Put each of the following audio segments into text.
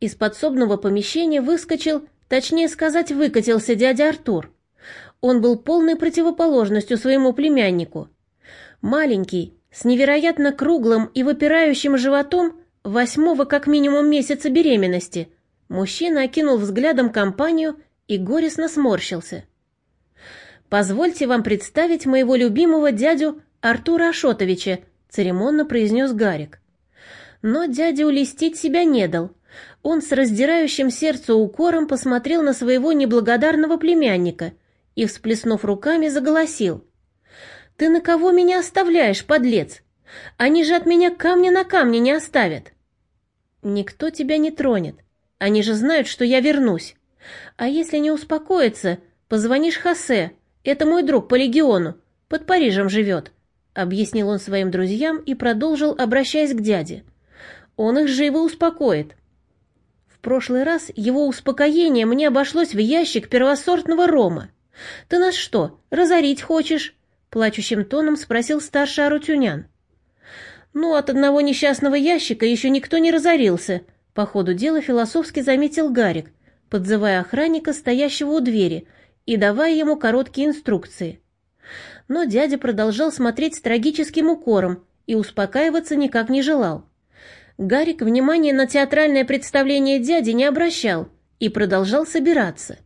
Из подсобного помещения выскочил, точнее сказать, выкатился дядя Артур. Он был полной противоположностью своему племяннику. Маленький, с невероятно круглым и выпирающим животом восьмого как минимум месяца беременности, мужчина окинул взглядом компанию и горестно сморщился. «Позвольте вам представить моего любимого дядю Артура Ашотовича», церемонно произнес Гарик. Но дядя улестить себя не дал. Он с раздирающим сердце укором посмотрел на своего неблагодарного племянника и, всплеснув руками, заголосил. «Ты на кого меня оставляешь, подлец? Они же от меня камня на камне не оставят!» «Никто тебя не тронет. Они же знают, что я вернусь. А если не успокоится, позвонишь Хосе, это мой друг по легиону, под Парижем живет», — объяснил он своим друзьям и продолжил, обращаясь к дяде. «Он их живо успокоит». Прошлый раз его успокоение мне обошлось в ящик первосортного рома. «Ты нас что, разорить хочешь?» — плачущим тоном спросил старший Арутюнян. «Ну, от одного несчастного ящика еще никто не разорился», — по ходу дела философски заметил Гарик, подзывая охранника, стоящего у двери, и давая ему короткие инструкции. Но дядя продолжал смотреть с трагическим укором и успокаиваться никак не желал. Гарик внимания на театральное представление дяди не обращал и продолжал собираться.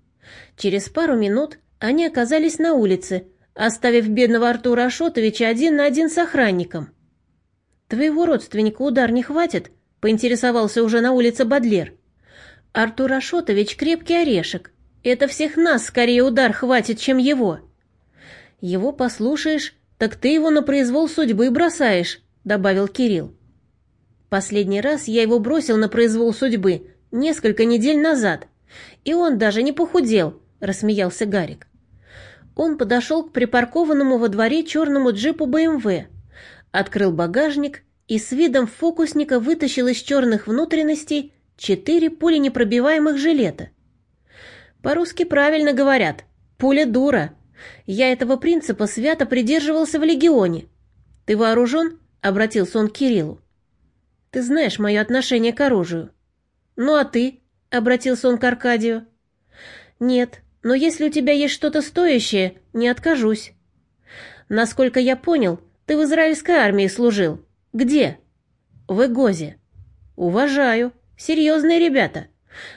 Через пару минут они оказались на улице, оставив бедного Артура Ашотовича один на один с охранником. «Твоего родственника удар не хватит?» — поинтересовался уже на улице Бадлер. «Артур Ашотович крепкий орешек. Это всех нас скорее удар хватит, чем его». «Его послушаешь, так ты его на произвол судьбы бросаешь», — добавил Кирилл. «Последний раз я его бросил на произвол судьбы несколько недель назад, и он даже не похудел», — рассмеялся Гарик. Он подошел к припаркованному во дворе черному джипу БМВ, открыл багажник и с видом фокусника вытащил из черных внутренностей четыре пуленепробиваемых жилета. По-русски правильно говорят «пуля дура». Я этого принципа свято придерживался в легионе. «Ты вооружен?» — обратился он к Кириллу. «Ты знаешь мое отношение к оружию». «Ну а ты?» — обратился он к Аркадию. «Нет, но если у тебя есть что-то стоящее, не откажусь. Насколько я понял, ты в израильской армии служил. Где? В Эгозе. Уважаю. Серьезные ребята.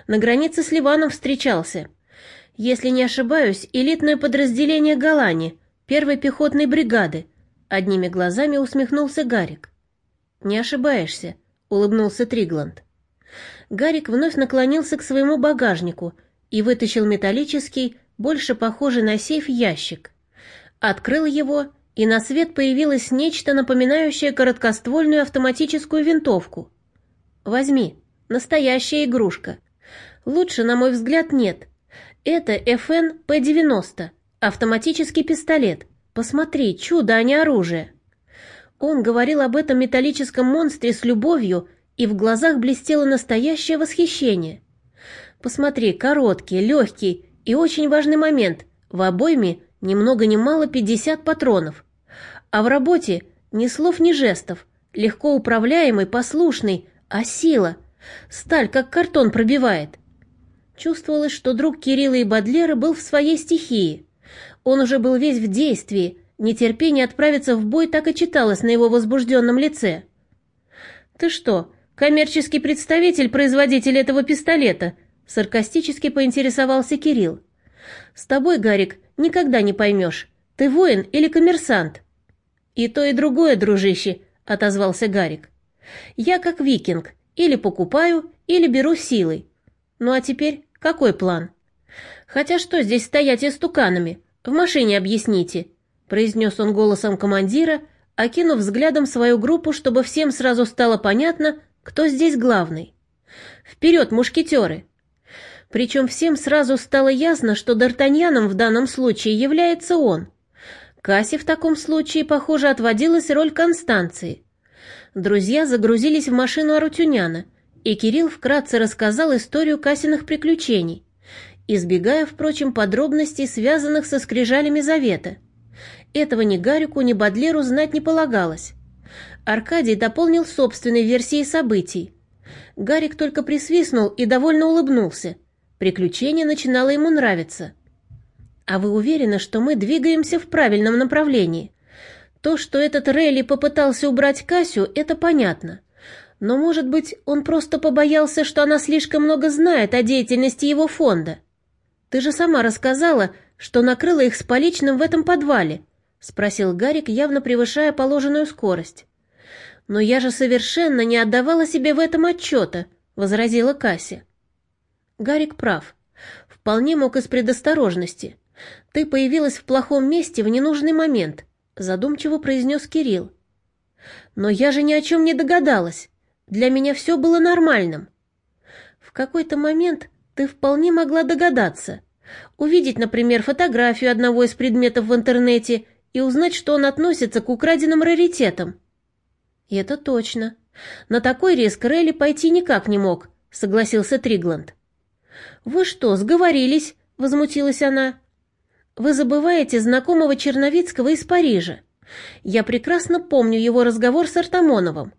На границе с Ливаном встречался. Если не ошибаюсь, элитное подразделение Голани, первой пехотной бригады. Одними глазами усмехнулся Гарик. Не ошибаешься, улыбнулся Тригланд. Гарик вновь наклонился к своему багажнику — и вытащил металлический, больше похожий на сейф, ящик. Открыл его, и на свет появилось нечто, напоминающее короткоствольную автоматическую винтовку. «Возьми, настоящая игрушка. Лучше, на мой взгляд, нет. Это FN P-90, автоматический пистолет. Посмотри, чудо, а не оружие». Он говорил об этом металлическом монстре с любовью, и в глазах блестело настоящее восхищение. Посмотри, короткий, легкий и очень важный момент. В обойме ни много ни мало 50 патронов. А в работе ни слов, ни жестов. Легко управляемый, послушный, а сила. Сталь, как картон, пробивает. Чувствовалось, что друг Кирилла и Бадлера был в своей стихии. Он уже был весь в действии, нетерпение отправиться в бой так и читалось на его возбужденном лице. «Ты что, коммерческий представитель производителя этого пистолета?» Саркастически поинтересовался Кирилл. «С тобой, Гарик, никогда не поймешь, ты воин или коммерсант?» «И то, и другое, дружище», — отозвался Гарик. «Я как викинг, или покупаю, или беру силой. Ну а теперь какой план?» «Хотя что здесь стоять истуканами? В машине объясните», — произнес он голосом командира, окинув взглядом свою группу, чтобы всем сразу стало понятно, кто здесь главный. «Вперед, мушкетеры!» Причем всем сразу стало ясно, что Д'Артаньяном в данном случае является он. Кассе в таком случае, похоже, отводилась роль Констанции. Друзья загрузились в машину Арутюняна, и Кирилл вкратце рассказал историю Касиных приключений, избегая, впрочем, подробностей, связанных со скрижалями завета. Этого ни Гарику, ни Бадлеру знать не полагалось. Аркадий дополнил собственной версией событий. Гарик только присвистнул и довольно улыбнулся. Приключение начинало ему нравиться. «А вы уверены, что мы двигаемся в правильном направлении?» То, что этот Релли попытался убрать Касю, это понятно. Но, может быть, он просто побоялся, что она слишком много знает о деятельности его фонда. Ты же сама рассказала, что накрыла их с поличным в этом подвале, спросил Гарик, явно превышая положенную скорость. Но я же совершенно не отдавала себе в этом отчета, возразила Кася. Гарик прав. Вполне мог из предосторожности. Ты появилась в плохом месте в ненужный момент, задумчиво произнес Кирилл. Но я же ни о чем не догадалась. Для меня все было нормальным. В какой-то момент ты вполне могла догадаться. Увидеть, например, фотографию одного из предметов в интернете и узнать, что он относится к украденным раритетам. И это точно. На такой риск Релли пойти никак не мог, согласился Тригланд. Вы что, сговорились? возмутилась она. Вы забываете знакомого Черновицкого из Парижа. Я прекрасно помню его разговор с Артамоновым.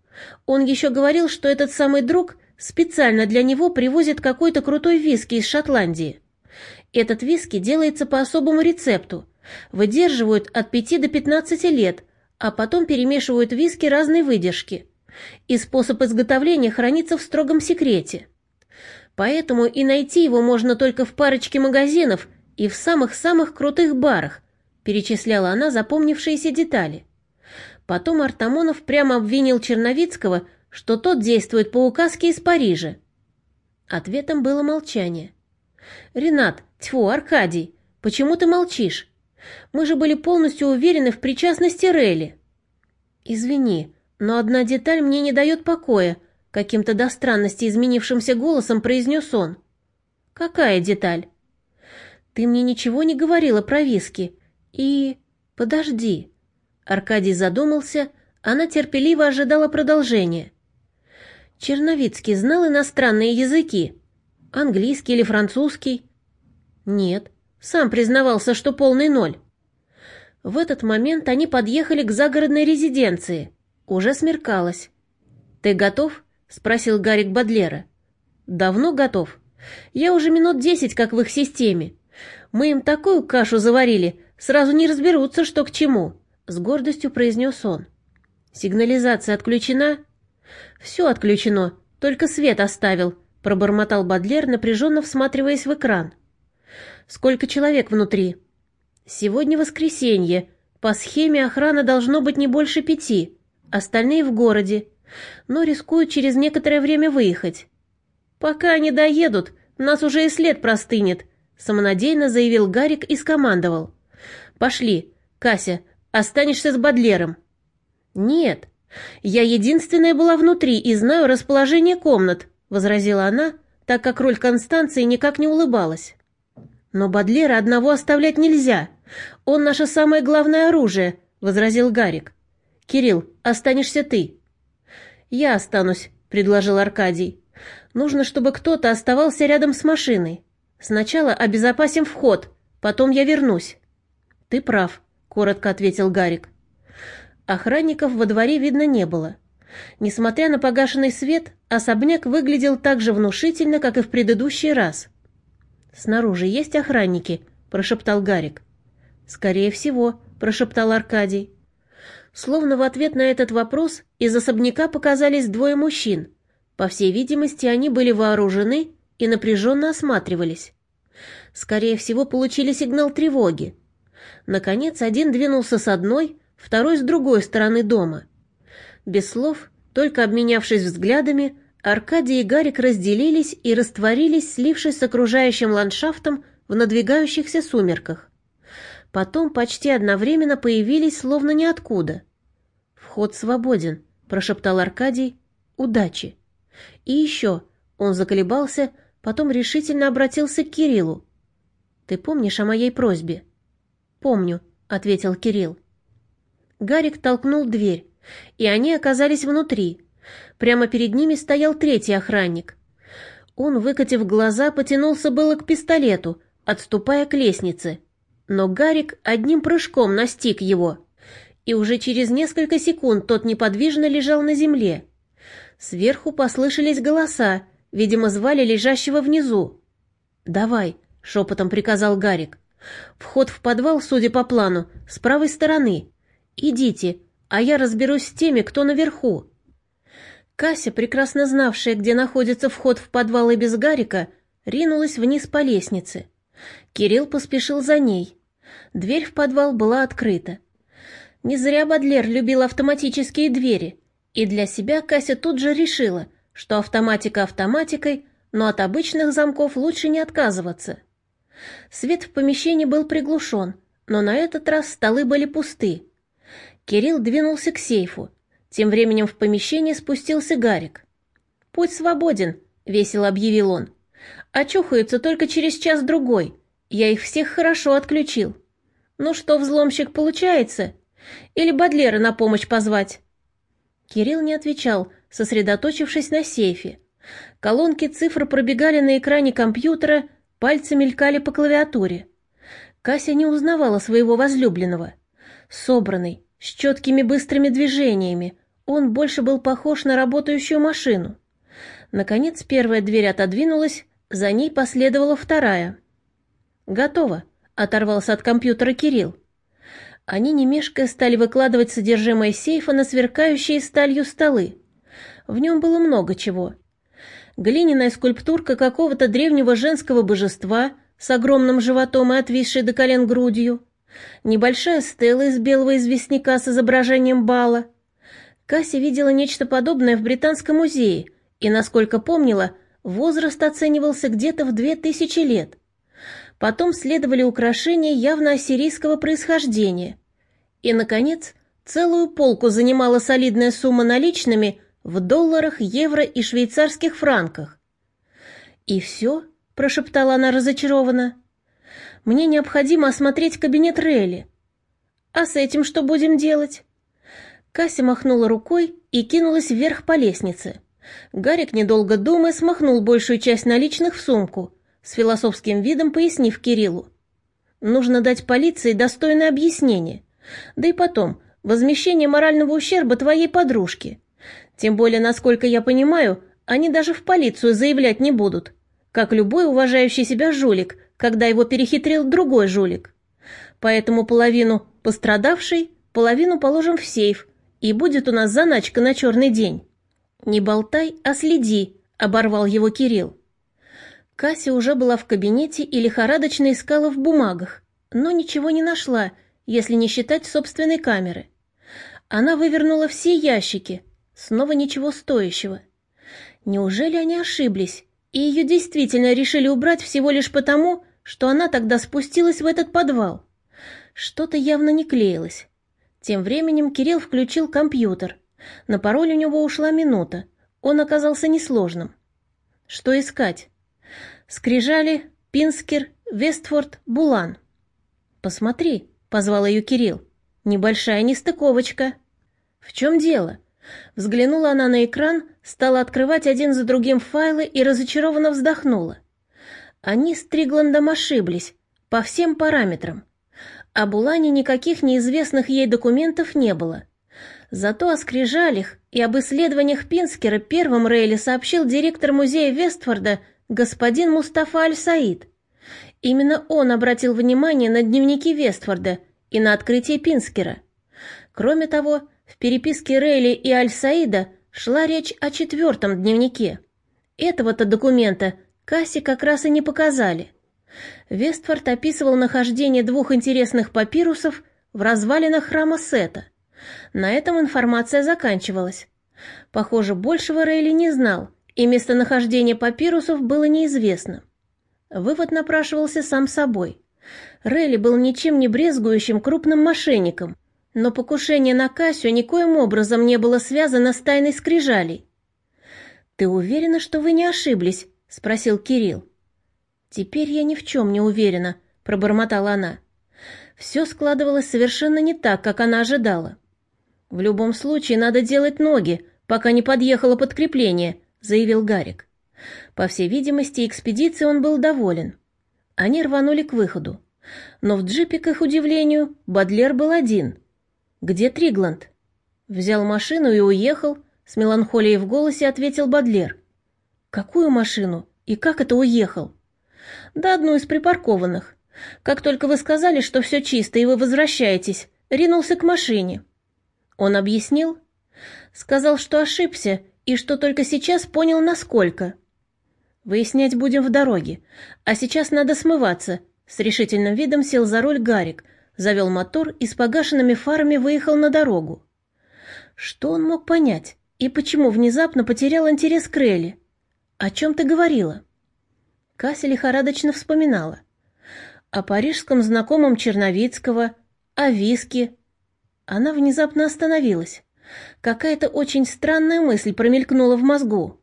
Он еще говорил, что этот самый друг специально для него привозит какой-то крутой виски из Шотландии. Этот виски делается по особому рецепту. Выдерживают от 5 до 15 лет, а потом перемешивают виски разной выдержки. И способ изготовления хранится в строгом секрете. Поэтому и найти его можно только в парочке магазинов и в самых-самых крутых барах, перечисляла она запомнившиеся детали. Потом Артамонов прямо обвинил Черновицкого, что тот действует по указке из Парижа. Ответом было молчание. «Ренат, тьфу, Аркадий, почему ты молчишь? Мы же были полностью уверены в причастности Релли». «Извини, но одна деталь мне не дает покоя», — каким-то до странности изменившимся голосом произнес он. «Какая деталь?» «Ты мне ничего не говорила про виски. И... Подожди. Аркадий задумался, она терпеливо ожидала продолжения. Черновицкий знал иностранные языки. Английский или французский? Нет, сам признавался, что полный ноль. В этот момент они подъехали к загородной резиденции. Уже смеркалось. «Ты готов?» — спросил Гарик Бадлера. «Давно готов. Я уже минут десять как в их системе. Мы им такую кашу заварили, сразу не разберутся, что к чему с гордостью произнес он. «Сигнализация отключена?» «Все отключено, только свет оставил», — пробормотал Бадлер, напряженно всматриваясь в экран. «Сколько человек внутри?» «Сегодня воскресенье. По схеме охрана должно быть не больше пяти. Остальные в городе. Но рискуют через некоторое время выехать». «Пока они доедут, нас уже и след простынет», — самонадеянно заявил Гарик и скомандовал. «Пошли. Кася, Останешься с Бадлером». «Нет, я единственная была внутри и знаю расположение комнат», — возразила она, так как роль Констанции никак не улыбалась. «Но Бадлера одного оставлять нельзя. Он наше самое главное оружие», — возразил Гарик. «Кирилл, останешься ты». «Я останусь», — предложил Аркадий. «Нужно, чтобы кто-то оставался рядом с машиной. Сначала обезопасим вход, потом я вернусь». «Ты прав», коротко ответил Гарик. Охранников во дворе видно не было. Несмотря на погашенный свет, особняк выглядел так же внушительно, как и в предыдущий раз. «Снаружи есть охранники?» – прошептал Гарик. «Скорее всего», – прошептал Аркадий. Словно в ответ на этот вопрос из особняка показались двое мужчин. По всей видимости, они были вооружены и напряженно осматривались. Скорее всего, получили сигнал тревоги. Наконец, один двинулся с одной, второй с другой стороны дома. Без слов, только обменявшись взглядами, Аркадий и Гарик разделились и растворились, слившись с окружающим ландшафтом в надвигающихся сумерках. Потом почти одновременно появились словно ниоткуда. «Вход свободен», — прошептал Аркадий. «Удачи». «И еще», — он заколебался, потом решительно обратился к Кириллу. «Ты помнишь о моей просьбе?» «Помню», — ответил Кирилл. Гарик толкнул дверь, и они оказались внутри. Прямо перед ними стоял третий охранник. Он, выкатив глаза, потянулся было к пистолету, отступая к лестнице. Но Гарик одним прыжком настиг его, и уже через несколько секунд тот неподвижно лежал на земле. Сверху послышались голоса, видимо, звали лежащего внизу. «Давай», — шепотом приказал Гарик. «Вход в подвал, судя по плану, с правой стороны. Идите, а я разберусь с теми, кто наверху». Кася, прекрасно знавшая, где находится вход в подвал и без Гарика, ринулась вниз по лестнице. Кирилл поспешил за ней. Дверь в подвал была открыта. Не зря Бадлер любил автоматические двери, и для себя Кася тут же решила, что автоматика автоматикой, но от обычных замков лучше не отказываться. Свет в помещении был приглушен, но на этот раз столы были пусты. Кирилл двинулся к сейфу. Тем временем в помещение спустился Гарик. «Путь свободен», — весело объявил он. «Очухаются только через час-другой. Я их всех хорошо отключил. Ну что, взломщик, получается? Или Бадлера на помощь позвать?» Кирилл не отвечал, сосредоточившись на сейфе. Колонки цифр пробегали на экране компьютера, пальцы мелькали по клавиатуре. Кася не узнавала своего возлюбленного. Собранный, с четкими быстрыми движениями, он больше был похож на работающую машину. Наконец первая дверь отодвинулась, за ней последовала вторая. «Готово», — оторвался от компьютера Кирилл. Они, не мешкая, стали выкладывать содержимое сейфа на сверкающие сталью столы. В нем было много чего. Глиняная скульптурка какого-то древнего женского божества с огромным животом и отвисшей до колен грудью, небольшая стела из белого известняка с изображением бала. Касси видела нечто подобное в Британском музее, и, насколько помнила, возраст оценивался где-то в две тысячи лет. Потом следовали украшения явно ассирийского происхождения. И, наконец, целую полку занимала солидная сумма наличными в долларах, евро и швейцарских франках. «И все?» – прошептала она разочарованно. «Мне необходимо осмотреть кабинет Рейли. А с этим что будем делать?» Кася махнула рукой и кинулась вверх по лестнице. Гарик, недолго думая, смахнул большую часть наличных в сумку – с философским видом пояснив Кириллу. «Нужно дать полиции достойное объяснение. Да и потом, возмещение морального ущерба твоей подружке. Тем более, насколько я понимаю, они даже в полицию заявлять не будут, как любой уважающий себя жулик, когда его перехитрил другой жулик. Поэтому половину пострадавшей, половину положим в сейф, и будет у нас заначка на черный день». «Не болтай, а следи», — оборвал его Кирилл. Кася уже была в кабинете и лихорадочно искала в бумагах, но ничего не нашла, если не считать собственной камеры. Она вывернула все ящики, снова ничего стоящего. Неужели они ошиблись, и ее действительно решили убрать всего лишь потому, что она тогда спустилась в этот подвал? Что-то явно не клеилось. Тем временем Кирилл включил компьютер. На пароль у него ушла минута. Он оказался несложным. Что искать? Скрижали, Пинскер, Вестфорд, Булан. «Посмотри», — позвал ее Кирилл. «Небольшая нестыковочка». «В чем дело?» Взглянула она на экран, стала открывать один за другим файлы и разочарованно вздохнула. Они с Тригландом ошиблись, по всем параметрам. О Булане никаких неизвестных ей документов не было. Зато о скрижалях и об исследованиях Пинскера первым Рейли сообщил директор музея Вестфорда господин Мустафа Аль-Саид. Именно он обратил внимание на дневники Вестфорда и на открытие Пинскера. Кроме того, в переписке Рейли и Аль-Саида шла речь о четвертом дневнике. Этого-то документа Касси как раз и не показали. Вестфорд описывал нахождение двух интересных папирусов в развалинах храма Сета. На этом информация заканчивалась. Похоже, большего Рейли не знал – и местонахождение папирусов было неизвестно. Вывод напрашивался сам собой. Релли был ничем не брезгующим крупным мошенником, но покушение на Кассию никоим образом не было связано с тайной скрижалей. «Ты уверена, что вы не ошиблись?» — спросил Кирилл. «Теперь я ни в чем не уверена», — пробормотала она. Все складывалось совершенно не так, как она ожидала. «В любом случае надо делать ноги, пока не подъехало подкрепление», — заявил Гарик. По всей видимости, экспедицией он был доволен. Они рванули к выходу. Но в джипе, к их удивлению, Бадлер был один. «Где Тригланд?» «Взял машину и уехал», — с меланхолией в голосе ответил Бадлер. «Какую машину? И как это уехал?» «Да одну из припаркованных. Как только вы сказали, что все чисто и вы возвращаетесь, ринулся к машине». Он объяснил? Сказал, что ошибся и что только сейчас понял, насколько. Выяснять будем в дороге. А сейчас надо смываться. С решительным видом сел за руль Гарик, завел мотор и с погашенными фарами выехал на дорогу. Что он мог понять? И почему внезапно потерял интерес к Релли? О чем ты говорила? Кася лихорадочно вспоминала. О парижском знакомом Черновицкого, о виске. Она внезапно остановилась. Какая-то очень странная мысль промелькнула в мозгу.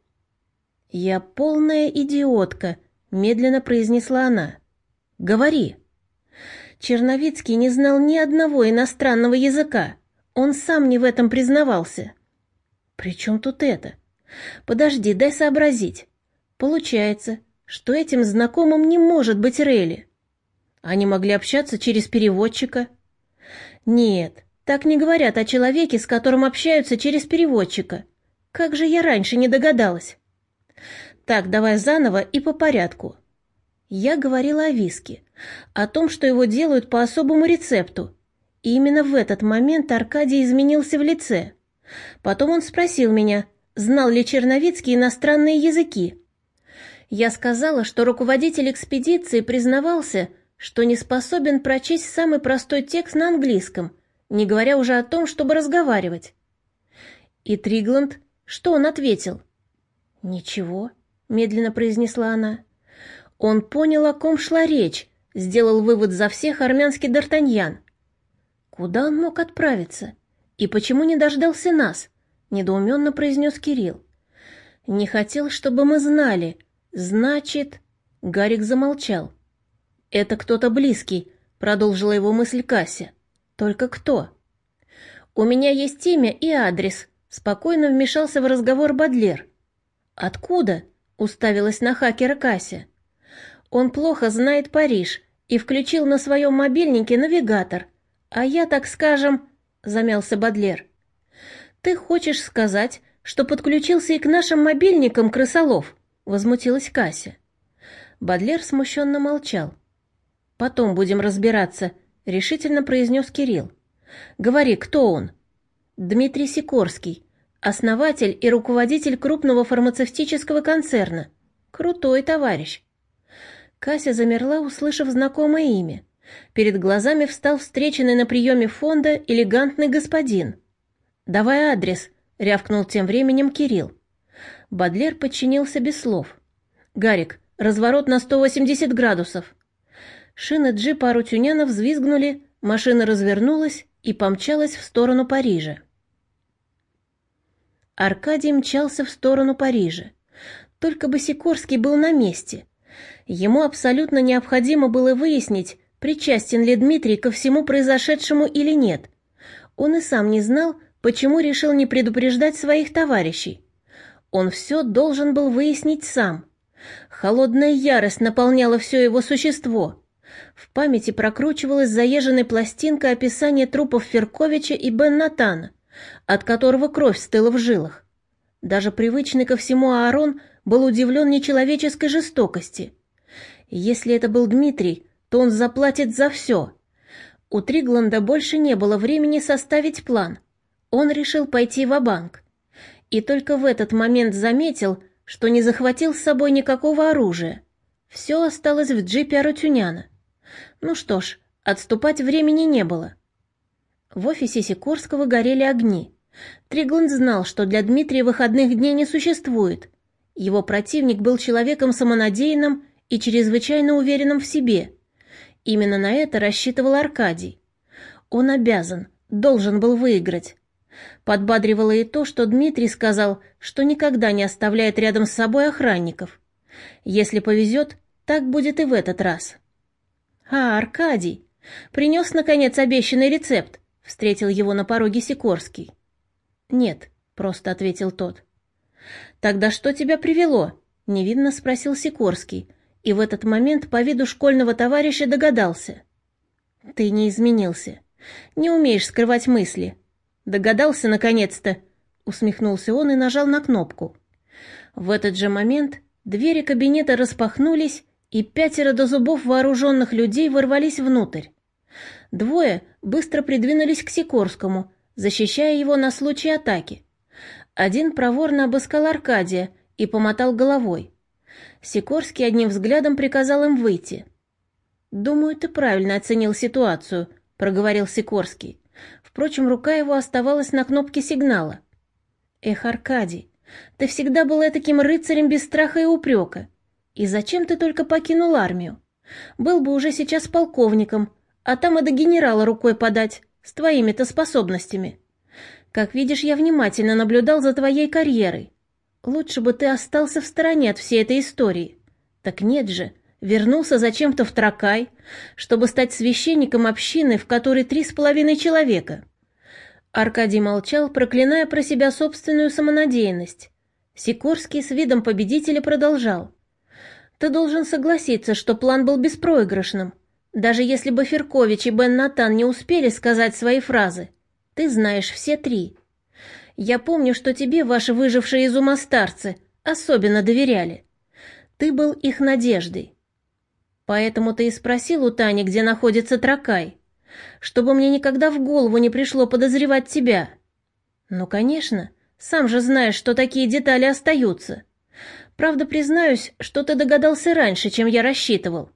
«Я полная идиотка», — медленно произнесла она. «Говори». Черновицкий не знал ни одного иностранного языка. Он сам не в этом признавался. «При чем тут это? Подожди, дай сообразить. Получается, что этим знакомым не может быть Рейли. Они могли общаться через переводчика. Нет, так не говорят о человеке, с которым общаются через переводчика. Как же я раньше не догадалась. Так, давай заново и по порядку. Я говорила о виске, о том, что его делают по особому рецепту. И именно в этот момент Аркадий изменился в лице. Потом он спросил меня, знал ли Черновицкий иностранные языки. Я сказала, что руководитель экспедиции признавался, что не способен прочесть самый простой текст на английском, не говоря уже о том, чтобы разговаривать. И Тригланд, что он ответил? «Ничего», — медленно произнесла она. Он понял, о ком шла речь, сделал вывод за всех армянский Д'Артаньян. Куда он мог отправиться? И почему не дождался нас? Недоуменно произнес Кирилл. Не хотел, чтобы мы знали. Значит... Гарик замолчал. «Это кто-то близкий», — продолжила его мысль Кася. «Только кто?» «У меня есть имя и адрес», — спокойно вмешался в разговор Бадлер. «Откуда?» — уставилась на хакера Кася. «Он плохо знает Париж и включил на своем мобильнике навигатор. А я, так скажем...» — замялся Бадлер. «Ты хочешь сказать, что подключился и к нашим мобильникам крысолов?» — возмутилась Кася. Бадлер смущенно молчал. «Потом будем разбираться», — решительно произнес Кирилл. «Говори, кто он?» «Дмитрий Сикорский, Основатель и руководитель крупного фармацевтического концерна. Крутой товарищ. Кася замерла, услышав знакомое имя. Перед глазами встал встреченный на приеме фонда элегантный господин. «Давай адрес», — рявкнул тем временем Кирилл. Бадлер подчинился без слов. «Гарик, разворот на 180 градусов». Шины джипа Арутюняна взвизгнули, машина развернулась и помчалась в сторону Парижа. Аркадий мчался в сторону Парижа. Только бы Сикорский был на месте. Ему абсолютно необходимо было выяснить, причастен ли Дмитрий ко всему произошедшему или нет. Он и сам не знал, почему решил не предупреждать своих товарищей. Он все должен был выяснить сам. Холодная ярость наполняла все его существо. В памяти прокручивалась заезженная пластинка описания трупов Ферковича и Бен Натана от которого кровь стыла в жилах. Даже привычный ко всему Аарон был удивлен нечеловеческой жестокости. Если это был Дмитрий, то он заплатит за все. У Тригланда больше не было времени составить план. Он решил пойти в банк И только в этот момент заметил, что не захватил с собой никакого оружия. Все осталось в джипе Арутюняна. Ну что ж, отступать времени не было. В офисе Сикорского горели огни. Тригланд знал, что для Дмитрия выходных дней не существует. Его противник был человеком самонадеянным и чрезвычайно уверенным в себе. Именно на это рассчитывал Аркадий. Он обязан, должен был выиграть. Подбадривало и то, что Дмитрий сказал, что никогда не оставляет рядом с собой охранников. Если повезет, так будет и в этот раз. А, Аркадий, принес, наконец, обещанный рецепт. Встретил его на пороге Сикорский. «Нет», — просто ответил тот. «Тогда что тебя привело?» — невинно спросил Сикорский, и в этот момент по виду школьного товарища догадался. «Ты не изменился. Не умеешь скрывать мысли. Догадался, наконец-то!» усмехнулся он и нажал на кнопку. В этот же момент двери кабинета распахнулись, и пятеро до зубов вооруженных людей ворвались внутрь. Двое быстро придвинулись к Сикорскому, защищая его на случай атаки. Один проворно обыскал Аркадия и помотал головой. Сикорский одним взглядом приказал им выйти. «Думаю, ты правильно оценил ситуацию», — проговорил Сикорский. Впрочем, рука его оставалась на кнопке сигнала. «Эх, Аркадий, ты всегда был таким рыцарем без страха и упрека. И зачем ты только покинул армию? Был бы уже сейчас полковником, а там и до генерала рукой подать, с твоими-то способностями. Как видишь, я внимательно наблюдал за твоей карьерой. Лучше бы ты остался в стороне от всей этой истории. Так нет же, вернулся зачем-то в Тракай, чтобы стать священником общины, в которой три с половиной человека. Аркадий молчал, проклиная про себя собственную самонадеянность. Сикорский с видом победителя продолжал. «Ты должен согласиться, что план был беспроигрышным. Даже если бы Феркович и Бен Натан не успели сказать свои фразы. Ты знаешь все три. Я помню, что тебе ваши выжившие из ума старцы особенно доверяли. Ты был их надеждой. Поэтому ты и спросил у Тани, где находится Тракай, чтобы мне никогда в голову не пришло подозревать тебя. Ну, конечно, сам же знаешь, что такие детали остаются. Правда, признаюсь, что ты догадался раньше, чем я рассчитывал.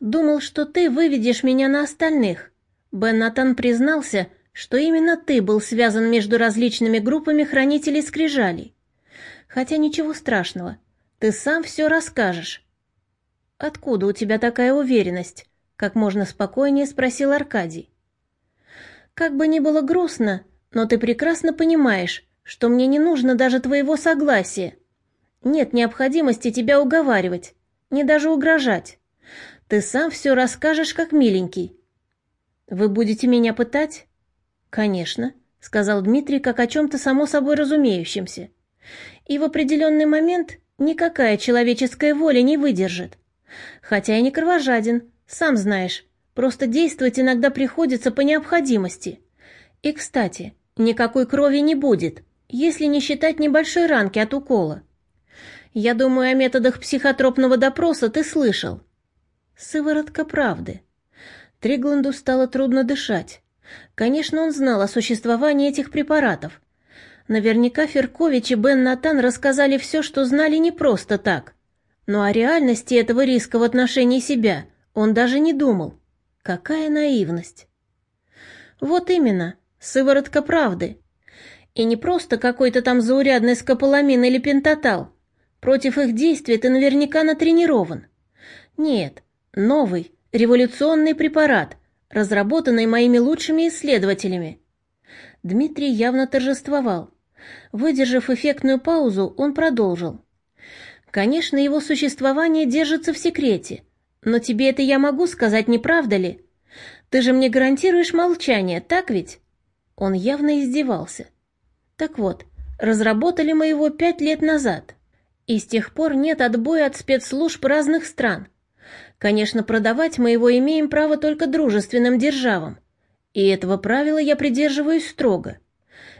Думал, что ты выведешь меня на остальных. Бен Натан признался, что именно ты был связан между различными группами хранителей скрижалей. Хотя ничего страшного, ты сам все расскажешь. Откуда у тебя такая уверенность? Как можно спокойнее спросил Аркадий. Как бы ни было грустно, но ты прекрасно понимаешь, что мне не нужно даже твоего согласия. Нет необходимости тебя уговаривать, не даже угрожать. Ты сам все расскажешь, как миленький. Вы будете меня пытать? «Конечно», — сказал Дмитрий как о чем-то само собой разумеющемся. «И в определенный момент никакая человеческая воля не выдержит. Хотя и не кровожаден, сам знаешь, просто действовать иногда приходится по необходимости. И, кстати, никакой крови не будет, если не считать небольшой ранки от укола. Я думаю, о методах психотропного допроса ты слышал». Сыворотка правды. Тригланду стало трудно дышать. Конечно, он знал о существовании этих препаратов. Наверняка Феркович и Бен Натан рассказали все, что знали не просто так. Но о реальности этого риска в отношении себя он даже не думал. Какая наивность. Вот именно, сыворотка правды. И не просто какой-то там заурядный скополамин или пентатал. Против их действий ты наверняка натренирован. Нет, новый, революционный препарат – разработанной моими лучшими исследователями. Дмитрий явно торжествовал. Выдержав эффектную паузу, он продолжил. Конечно, его существование держится в секрете, но тебе это я могу сказать, не правда ли? Ты же мне гарантируешь молчание, так ведь? Он явно издевался. Так вот, разработали мы его пять лет назад, и с тех пор нет отбоя от спецслужб разных стран. Конечно, продавать мы его имеем право только дружественным державам. И этого правила я придерживаюсь строго.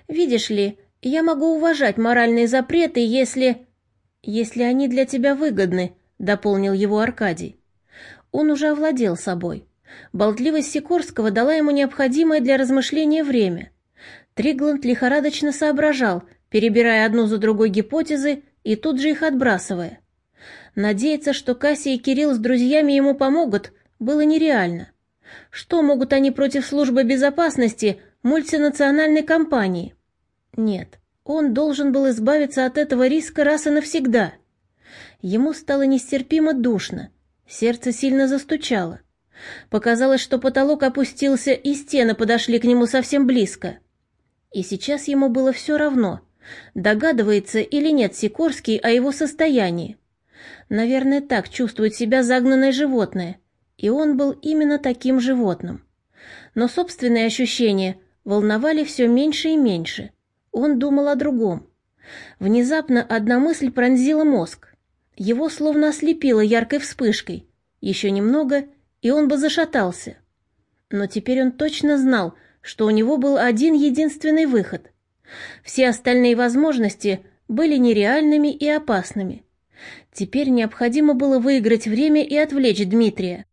Видишь ли, я могу уважать моральные запреты, если... Если они для тебя выгодны, дополнил его Аркадий. Он уже овладел собой. Болтливость Сикорского дала ему необходимое для размышления время. Тригланд лихорадочно соображал, перебирая одну за другой гипотезы и тут же их отбрасывая. Надеяться, что Кассия и Кирилл с друзьями ему помогут, было нереально. Что могут они против службы безопасности мультинациональной компании? Нет, он должен был избавиться от этого риска раз и навсегда. Ему стало нестерпимо душно, сердце сильно застучало. Показалось, что потолок опустился, и стены подошли к нему совсем близко. И сейчас ему было все равно, догадывается или нет Сикорский о его состоянии. Наверное, так чувствует себя загнанное животное, и он был именно таким животным. Но собственные ощущения волновали все меньше и меньше. Он думал о другом. Внезапно одна мысль пронзила мозг. Его словно ослепило яркой вспышкой. Еще немного, и он бы зашатался. Но теперь он точно знал, что у него был один единственный выход. Все остальные возможности были нереальными и опасными. Теперь необходимо было выиграть время и отвлечь Дмитрия.